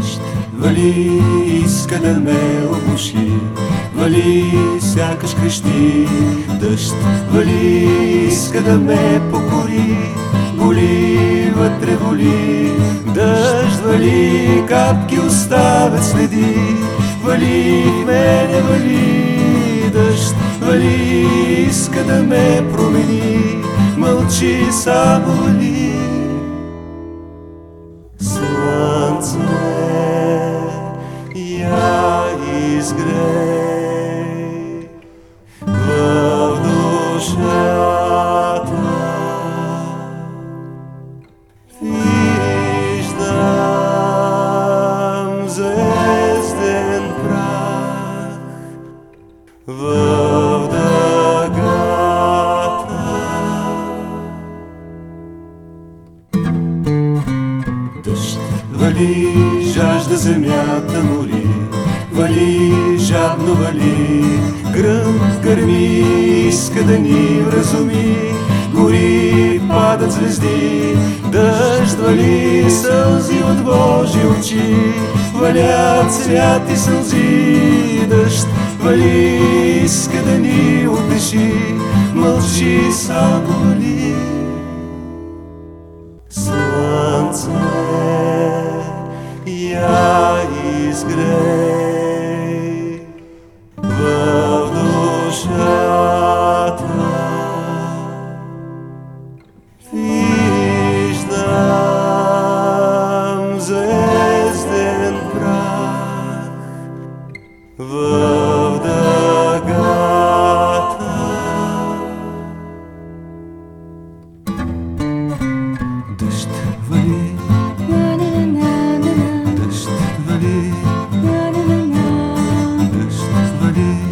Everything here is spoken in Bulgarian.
Дъжд вали, иска да ме обуши, вали, сякаш крещи. Дъжд вали, иска да ме покори, боли, вътре боли. Дъжд вали, капки оставят следи, вали, мене вали. Дъжд вали, иска да ме промени, мълчи, само вали. В дъгата. Вали, жажда земята мори, вали, жадно вали, гръм гърми, иска да ни вразуми, гори, падат звезди, дъжд вали, сълзи от Божи очи, валят цвят и сълзи, дъжд вали, иска да ни утеши, мълчи, само вали. Слънце, я изгрей body.